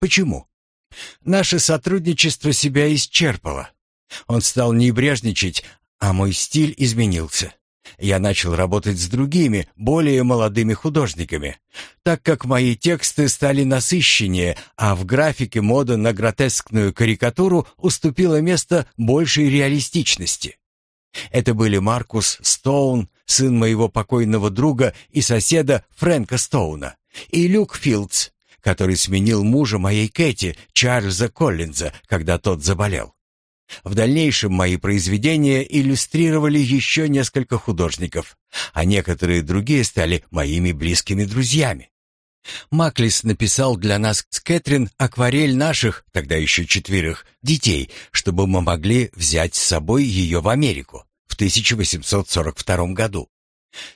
Почему? Наше сотрудничество себя исчерпало. Он стал небрежничать, а мой стиль изменился. Я начал работать с другими, более молодыми художниками, так как мои тексты стали насыщеннее, а в графике мода на гротескную карикатуру уступила место большей реалистичности. Это были Маркус Стоун, сын моего покойного друга и соседа Фрэнка Стоуна, и Люк Филдс, который сменил мужа моей Кэти, Чарльза Коллинза, когда тот заболел. В дальнейшем мои произведения иллюстрировали еще несколько художников, а некоторые другие стали моими близкими друзьями. Маклис написал для нас с Кэтрин акварель наших, тогда еще четверых, детей, чтобы мы могли взять с собой ее в Америку в 1842 году.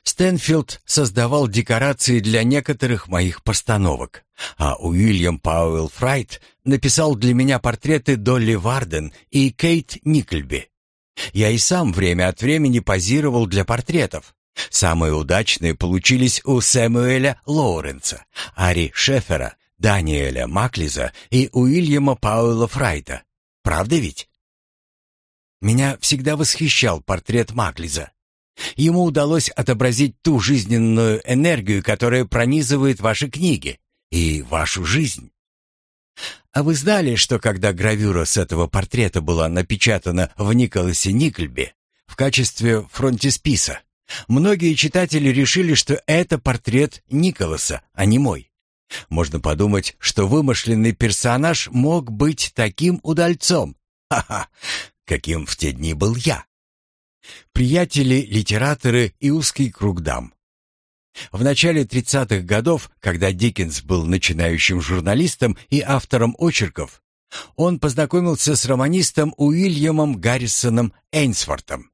Стэнфилд создавал декорации для некоторых моих постановок, а Уильям Пауэлл Фрайт написал для меня портреты Долли Варден и Кейт Никльби. Я и сам время от времени позировал для портретов. Самые удачные получились у Сэмуэля Лоуренса, Ари Шефера, Даниэля Маклиза и Уильяма Пауэлла Фрайта. Правда ведь? Меня всегда восхищал портрет Маклиза. Ему удалось отобразить ту жизненную энергию, которая пронизывает ваши книги и вашу жизнь. А вы знали, что когда гравюра с этого портрета была напечатана в Николасе Никльбе в качестве фронтисписа, многие читатели решили, что это портрет Николаса, а не мой. Можно подумать, что вымышленный персонаж мог быть таким удальцом. Ха-ха, каким в те дни был я. Приятели, литераторы и узкий круг дам. В начале 30-х годов, когда Диккенс был начинающим журналистом и автором очерков, он познакомился с романистом Уильямом Гаррисоном Эйнсвортом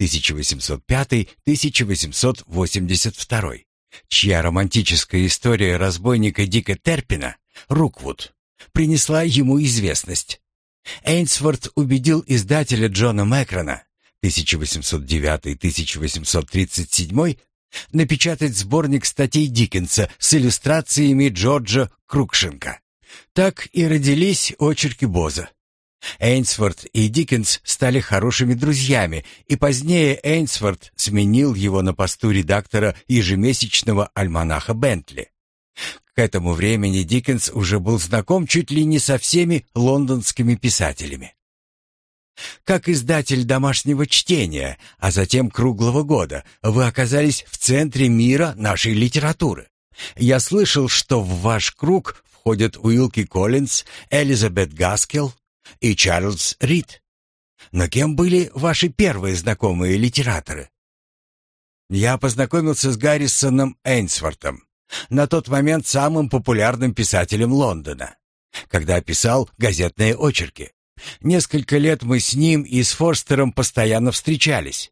1805-1882, чья романтическая история разбойника Дика Терпина «Руквуд» принесла ему известность. Эйнсворт убедил издателя Джона Мэкрона 1809-1837 напечатать сборник статей Диккенса с иллюстрациями Джорджа Крукшенка. Так и родились очерки Боза. Эйнсворт и Диккенс стали хорошими друзьями, и позднее Эйнсворт сменил его на посту редактора ежемесячного альманаха «Бентли». К этому времени Диккенс уже был знаком чуть ли не со всеми лондонскими писателями. Как издатель домашнего чтения, а затем круглого года, вы оказались в центре мира нашей литературы. Я слышал, что в ваш круг входят Уилки Коллинз, Элизабет Гаскел и Чарльз Рид. Но кем были ваши первые знакомые литераторы? Я познакомился с Гаррисоном Эйнсвортом, на тот момент самым популярным писателем Лондона, когда писал газетные очерки. Несколько лет мы с ним и с Форстером постоянно встречались.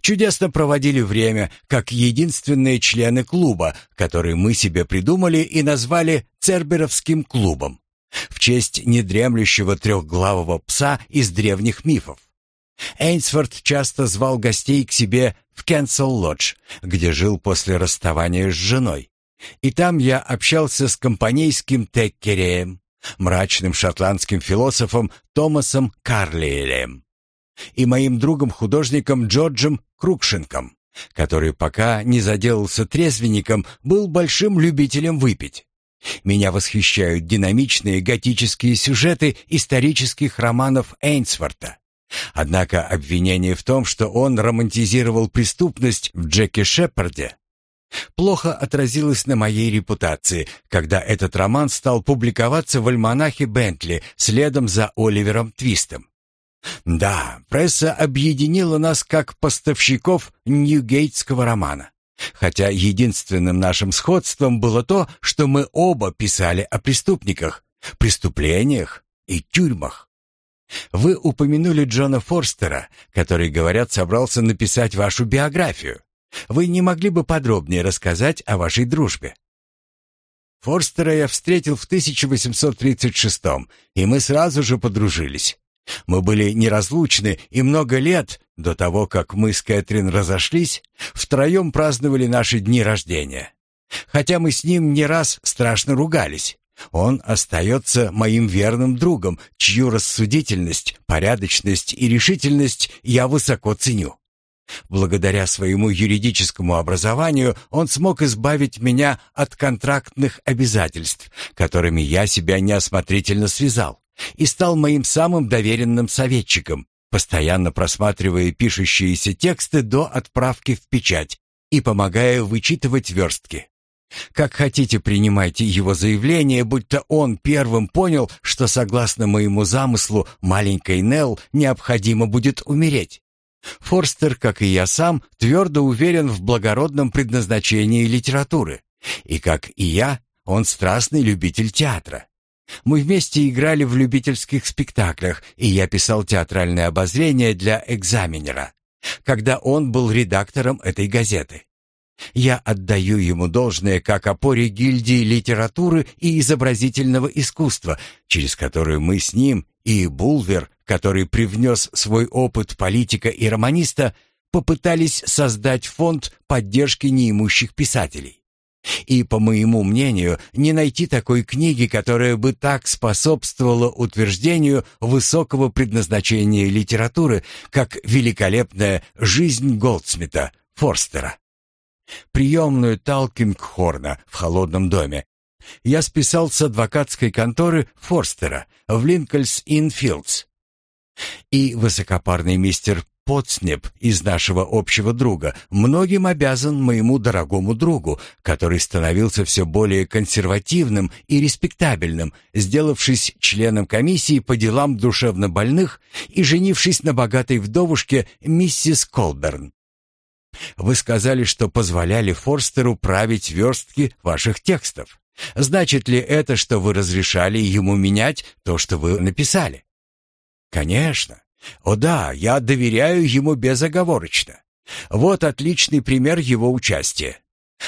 Чудесно проводили время, как единственные члены клуба, который мы себе придумали и назвали Церберовским клубом, в честь недремлющего трехглавого пса из древних мифов. Эйнсфорд часто звал гостей к себе в Кенсел-Лодж, где жил после расставания с женой. И там я общался с компанейским Теккереем, мрачным шотландским философом Томасом Карлиэлем и моим другом-художником Джорджем Крукшенком, который пока не заделался трезвенником, был большим любителем выпить. Меня восхищают динамичные готические сюжеты исторических романов Эйнсворта. Однако обвинение в том, что он романтизировал преступность в Джеке Шепарде, плохо отразилось на моей репутации, когда этот роман стал публиковаться в альманахе Бентли следом за Оливером Твистом. Да, пресса объединила нас как поставщиков ньюгейтского романа. Хотя единственным нашим сходством было то, что мы оба писали о преступниках, преступлениях и тюрьмах. Вы упомянули Джона Форстера, который, говорят, собрался написать вашу биографию. Вы не могли бы подробнее рассказать о вашей дружбе? Форстера я встретил в 1836 и мы сразу же подружились. Мы были неразлучны и много лет до того, как мы с Кэтрин разошлись, втроем праздновали наши дни рождения. Хотя мы с ним не раз страшно ругались, он остается моим верным другом, чью рассудительность, порядочность и решительность я высоко ценю. Благодаря своему юридическому образованию он смог избавить меня от контрактных обязательств, которыми я себя неосмотрительно связал и стал моим самым доверенным советчиком, постоянно просматривая пишущиеся тексты до отправки в печать и помогая вычитывать верстки. Как хотите, принимайте его заявление, будто он первым понял, что согласно моему замыслу маленькой Нелл необходимо будет умереть. Форстер, как и я сам, твердо уверен в благородном предназначении литературы. И как и я, он страстный любитель театра. Мы вместе играли в любительских спектаклях, и я писал театральное обозрение для экзаменера, когда он был редактором этой газеты. Я отдаю ему должное как опоре гильдии литературы и изобразительного искусства, через которую мы с ним и Булвер, который привнес свой опыт политика и романиста, попытались создать фонд поддержки неимущих писателей. И, по моему мнению, не найти такой книги, которая бы так способствовала утверждению высокого предназначения литературы, как великолепная «Жизнь Голдсмита» Форстера. Приемную Талкингхорна в холодном доме я списал с адвокатской конторы Форстера в Линкольнс-Инфилдс. И высокопарный мистер Потснеп из нашего общего друга многим обязан моему дорогому другу, который становился все более консервативным и респектабельным, сделавшись членом комиссии по делам душевнобольных и женившись на богатой вдовушке миссис Колберн. Вы сказали, что позволяли Форстеру править верстки ваших текстов. Значит ли это, что вы разрешали ему менять то, что вы написали? Конечно. О да, я доверяю ему безоговорочно. Вот отличный пример его участия.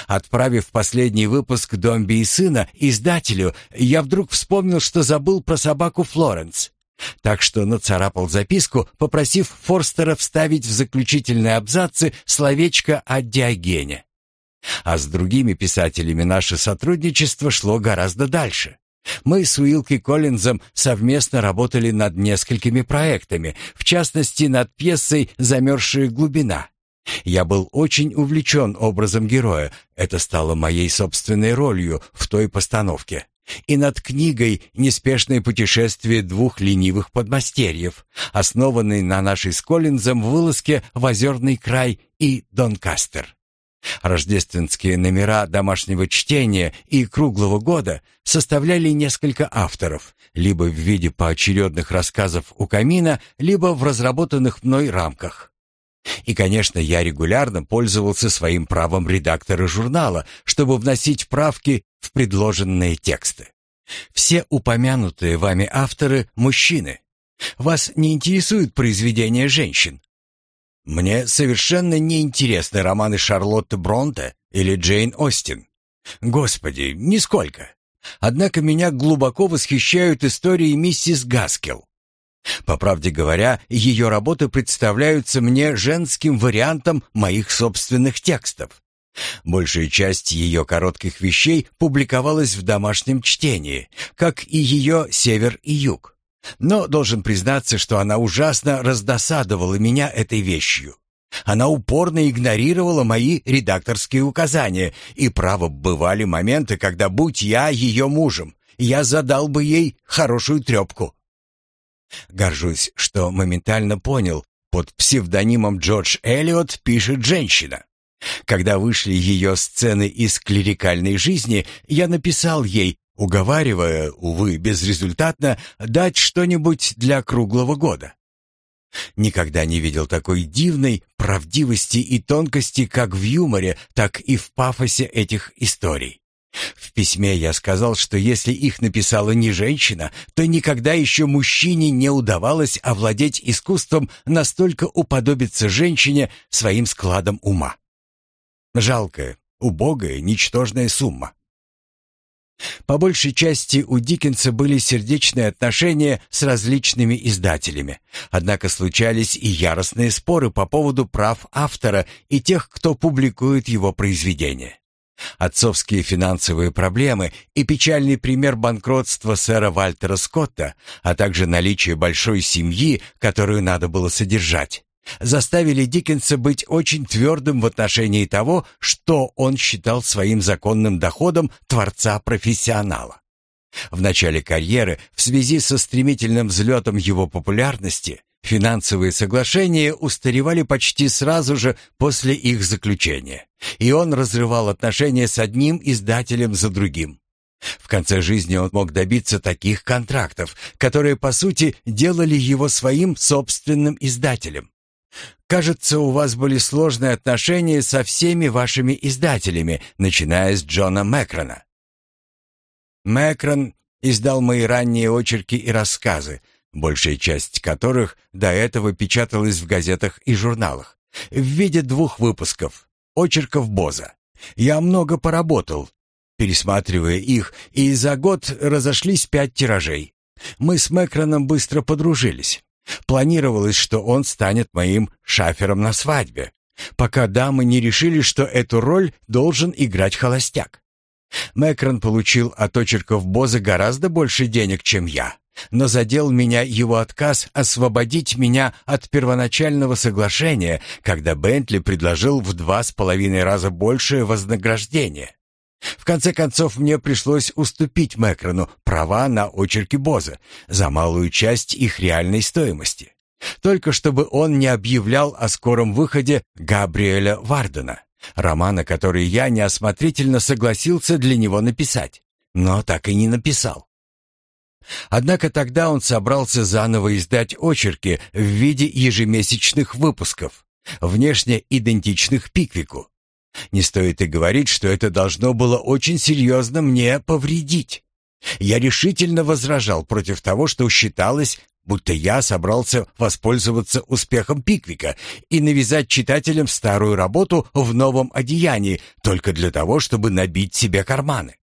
Отправив последний выпуск «Домби и сына» издателю, я вдруг вспомнил, что забыл про собаку Флоренс. Так что нацарапал записку, попросив Форстера вставить в заключительные абзацы словечко о Диогене. А с другими писателями наше сотрудничество шло гораздо дальше. Мы с Уилки Коллинзом совместно работали над несколькими проектами, в частности над пьесой «Замерзшая глубина». Я был очень увлечен образом героя, это стало моей собственной ролью в той постановке. И над книгой «Неспешное путешествие двух ленивых подмастерьев», основанной на нашей с Коллинзом вылазке в Озерный край и Донкастер. Рождественские номера домашнего чтения и круглого года составляли несколько авторов, либо в виде поочередных рассказов у камина, либо в разработанных мной рамках. И, конечно, я регулярно пользовался своим правом редактора журнала, чтобы вносить правки в предложенные тексты. Все упомянутые вами авторы – мужчины. Вас не интересуют произведения женщин? Мне совершенно не интересны романы Шарлотты Бронте или Джейн Остин. Господи, нисколько. Однако меня глубоко восхищают истории миссис Гаскел. По правде говоря, ее работы представляются мне женским вариантом моих собственных текстов. Большая часть ее коротких вещей публиковалась в домашнем чтении, как и ее «Север и Юг». Но должен признаться, что она ужасно раздосадовала меня этой вещью. Она упорно игнорировала мои редакторские указания, и право бывали моменты, когда, будь я ее мужем, я задал бы ей хорошую трепку. Горжусь, что моментально понял, под псевдонимом Джордж Эллиот пишет женщина. Когда вышли ее сцены из клерикальной жизни, я написал ей, уговаривая, увы, безрезультатно, дать что-нибудь для круглого года. Никогда не видел такой дивной правдивости и тонкости как в юморе, так и в пафосе этих историй. В письме я сказал, что если их написала не женщина, то никогда еще мужчине не удавалось овладеть искусством настолько уподобиться женщине своим складом ума. Жалкая, убогая, ничтожная сумма. По большей части у Диккенса были сердечные отношения с различными издателями. Однако случались и яростные споры по поводу прав автора и тех, кто публикует его произведения. Отцовские финансовые проблемы и печальный пример банкротства сэра Вальтера Скотта, а также наличие большой семьи, которую надо было содержать, заставили Диккенса быть очень твердым в отношении того, что он считал своим законным доходом творца-профессионала. В начале карьеры, в связи со стремительным взлетом его популярности, финансовые соглашения устаревали почти сразу же после их заключения, и он разрывал отношения с одним издателем за другим. В конце жизни он мог добиться таких контрактов, которые, по сути, делали его своим собственным издателем. Кажется, у вас были сложные отношения со всеми вашими издателями, начиная с Джона Мэкрона. Мэкрон издал мои ранние очерки и рассказы, большая часть которых до этого печаталась в газетах и журналах, в виде двух выпусков очерков Боза. Я много поработал, пересматривая их, и за год разошлись пять тиражей. Мы с Мэкроном быстро подружились. Планировалось, что он станет моим шафером на свадьбе, пока дамы не решили, что эту роль должен играть холостяк. Мэкрон получил от очерков Боза гораздо больше денег, чем я, но задел меня его отказ освободить меня от первоначального соглашения, когда Бентли предложил в два с половиной раза большее вознаграждение. В конце концов, мне пришлось уступить Мэкрону права на очерки Боза за малую часть их реальной стоимости. Только чтобы он не объявлял о скором выходе Габриэля Вардена, романа, который я неосмотрительно согласился для него написать, но так и не написал. Однако тогда он собрался заново издать очерки в виде ежемесячных выпусков, внешне идентичных Пиквику, не стоит и говорить, что это должно было очень серьезно мне повредить. Я решительно возражал против того, что считалось, будто я собрался воспользоваться успехом Пиквика и навязать читателям старую работу в новом одеянии только для того, чтобы набить себе карманы.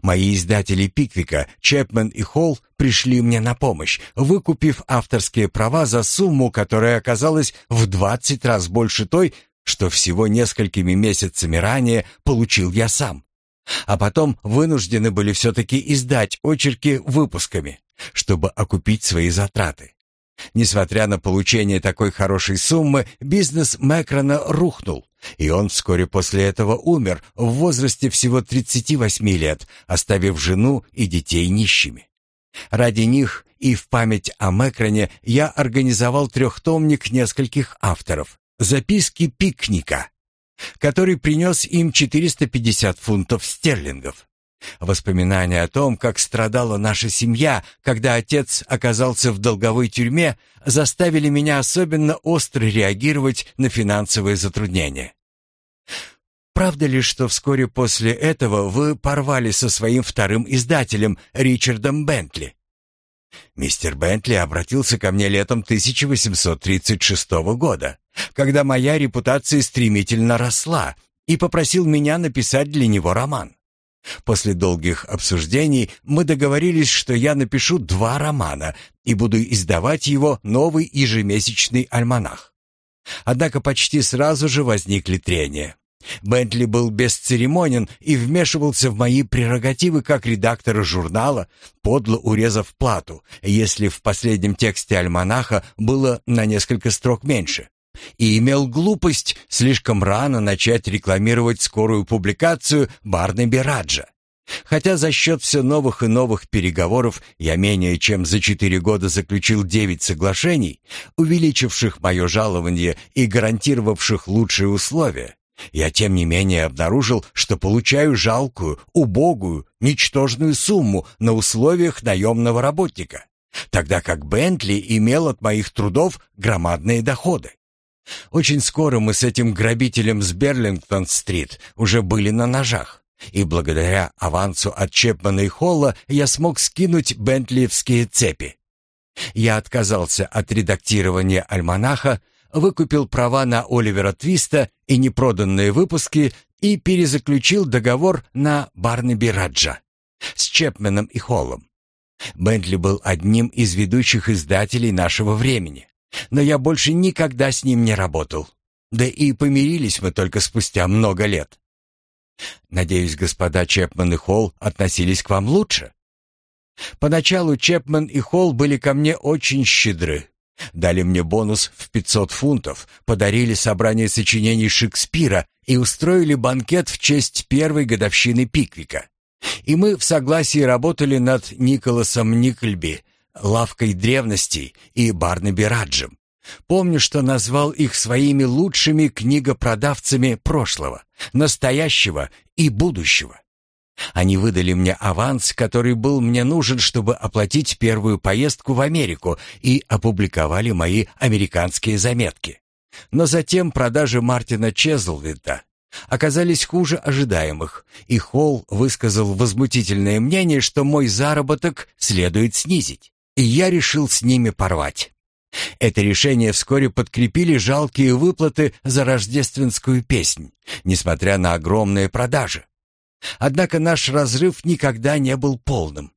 Мои издатели Пиквика, Чепмен и Холл, пришли мне на помощь, выкупив авторские права за сумму, которая оказалась в 20 раз больше той, что всего несколькими месяцами ранее получил я сам. А потом вынуждены были все-таки издать очерки выпусками, чтобы окупить свои затраты. Несмотря на получение такой хорошей суммы, бизнес Мэкрона рухнул, и он вскоре после этого умер в возрасте всего 38 лет, оставив жену и детей нищими. Ради них и в память о Мэкроне я организовал трехтомник нескольких авторов, записки пикника, который принес им 450 фунтов стерлингов. Воспоминания о том, как страдала наша семья, когда отец оказался в долговой тюрьме, заставили меня особенно остро реагировать на финансовые затруднения. Правда ли, что вскоре после этого вы порвали со своим вторым издателем Ричардом Бентли? Мистер Бентли обратился ко мне летом 1836 года, когда моя репутация стремительно росла, и попросил меня написать для него роман. После долгих обсуждений мы договорились, что я напишу два романа и буду издавать его новый ежемесячный альманах. Однако почти сразу же возникли трения. Бентли был бесцеремонен и вмешивался в мои прерогативы как редактора журнала, подло урезав плату, если в последнем тексте альманаха было на несколько строк меньше. и имел глупость слишком рано начать рекламировать скорую публикацию Барнаби Раджа. Хотя за счет все новых и новых переговоров я менее чем за четыре года заключил девять соглашений, увеличивших мое жалование и гарантировавших лучшие условия, я тем не менее обнаружил, что получаю жалкую, убогую, ничтожную сумму на условиях наемного работника, тогда как Бентли имел от моих трудов громадные доходы. Очень скоро мы с этим грабителем с Берлингтон-стрит уже были на ножах, и благодаря авансу от Чепмана и Холла я смог скинуть бентливские цепи. Я отказался от редактирования альманаха, выкупил права на Оливера Твиста и непроданные выпуски и перезаключил договор на Барнаби Раджа с Чепменом и Холлом. Бентли был одним из ведущих издателей нашего времени. Но я больше никогда с ним не работал. Да и помирились мы только спустя много лет. Надеюсь, господа Чепман и Холл относились к вам лучше. Поначалу Чепман и Холл были ко мне очень щедры. Дали мне бонус в 500 фунтов, подарили собрание сочинений Шекспира и устроили банкет в честь первой годовщины Пиквика. И мы в согласии работали над Николасом Никльби, лавкой древностей и Барнаби Раджем. Помню, что назвал их своими лучшими книгопродавцами прошлого, настоящего и будущего. Они выдали мне аванс, который был мне нужен, чтобы оплатить первую поездку в Америку, и опубликовали мои американские заметки. Но затем продажи Мартина Чезлвита оказались хуже ожидаемых, и Холл высказал возмутительное мнение, что мой заработок следует снизить и я решил с ними порвать. Это решение вскоре подкрепили жалкие выплаты за рождественскую песнь, несмотря на огромные продажи. Однако наш разрыв никогда не был полным.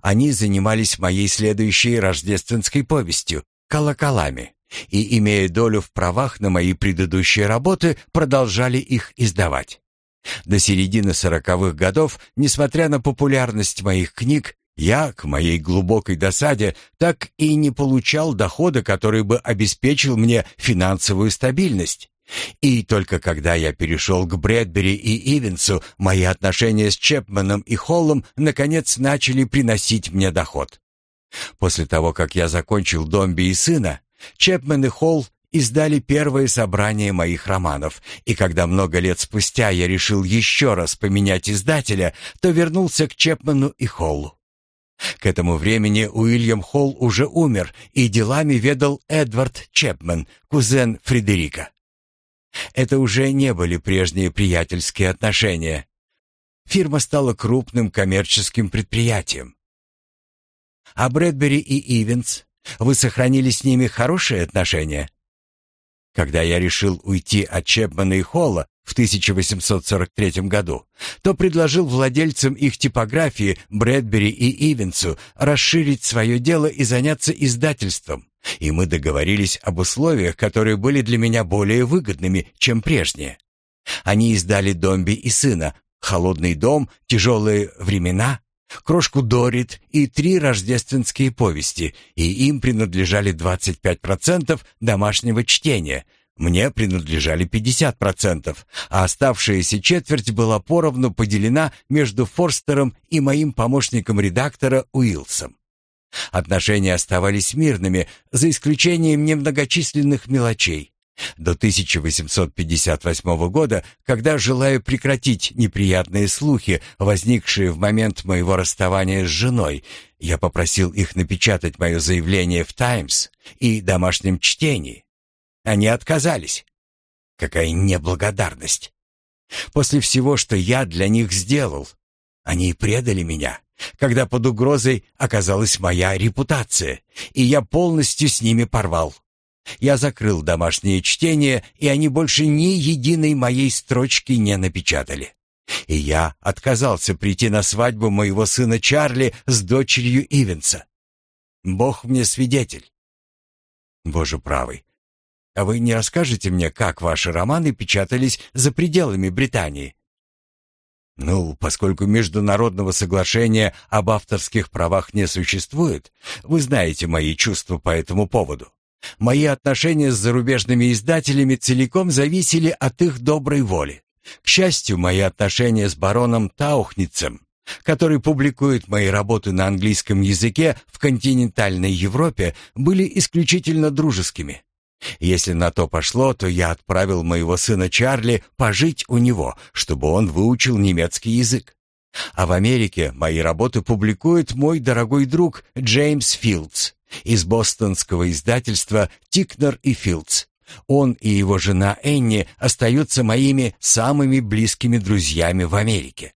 Они занимались моей следующей рождественской повестью «Колоколами» и, имея долю в правах на мои предыдущие работы, продолжали их издавать. До середины сороковых годов, несмотря на популярность моих книг, я, к моей глубокой досаде, так и не получал дохода, который бы обеспечил мне финансовую стабильность. И только когда я перешел к Брэдбери и Ивенсу, мои отношения с Чепменом и Холлом наконец начали приносить мне доход. После того, как я закончил «Домби и сына», Чепмен и Холл издали первое собрание моих романов, и когда много лет спустя я решил еще раз поменять издателя, то вернулся к Чепмену и Холлу. К этому времени Уильям Холл уже умер, и делами ведал Эдвард Чепмен, кузен Фредерика. Это уже не были прежние приятельские отношения. Фирма стала крупным коммерческим предприятием. А Брэдбери и Ивенс, вы сохранили с ними хорошие отношения? Когда я решил уйти от Чепмана и Холла, в 1843 году, то предложил владельцам их типографии Брэдбери и Ивенсу расширить свое дело и заняться издательством. И мы договорились об условиях, которые были для меня более выгодными, чем прежние. Они издали «Домби и сына», «Холодный дом», «Тяжелые времена», «Крошку Дорит» и три рождественские повести, и им принадлежали 25% домашнего чтения – мне принадлежали 50%, а оставшаяся четверть была поровну поделена между Форстером и моим помощником редактора Уилсом. Отношения оставались мирными, за исключением немногочисленных мелочей. До 1858 года, когда, желая прекратить неприятные слухи, возникшие в момент моего расставания с женой, я попросил их напечатать мое заявление в «Таймс» и «Домашнем чтении». Они отказались. Какая неблагодарность. После всего, что я для них сделал, они предали меня, когда под угрозой оказалась моя репутация, и я полностью с ними порвал. Я закрыл домашнее чтение, и они больше ни единой моей строчки не напечатали. И я отказался прийти на свадьбу моего сына Чарли с дочерью Ивенса. Бог мне свидетель. Боже правый, а вы не расскажете мне, как ваши романы печатались за пределами Британии? Ну, поскольку международного соглашения об авторских правах не существует, вы знаете мои чувства по этому поводу. Мои отношения с зарубежными издателями целиком зависели от их доброй воли. К счастью, мои отношения с бароном Таухницем, который публикует мои работы на английском языке в континентальной Европе, были исключительно дружескими. Если на то пошло, то я отправил моего сына Чарли пожить у него, чтобы он выучил немецкий язык. А в Америке мои работы публикует мой дорогой друг Джеймс Филдс из бостонского издательства «Тикнер и Филдс». Он и его жена Энни остаются моими самыми близкими друзьями в Америке.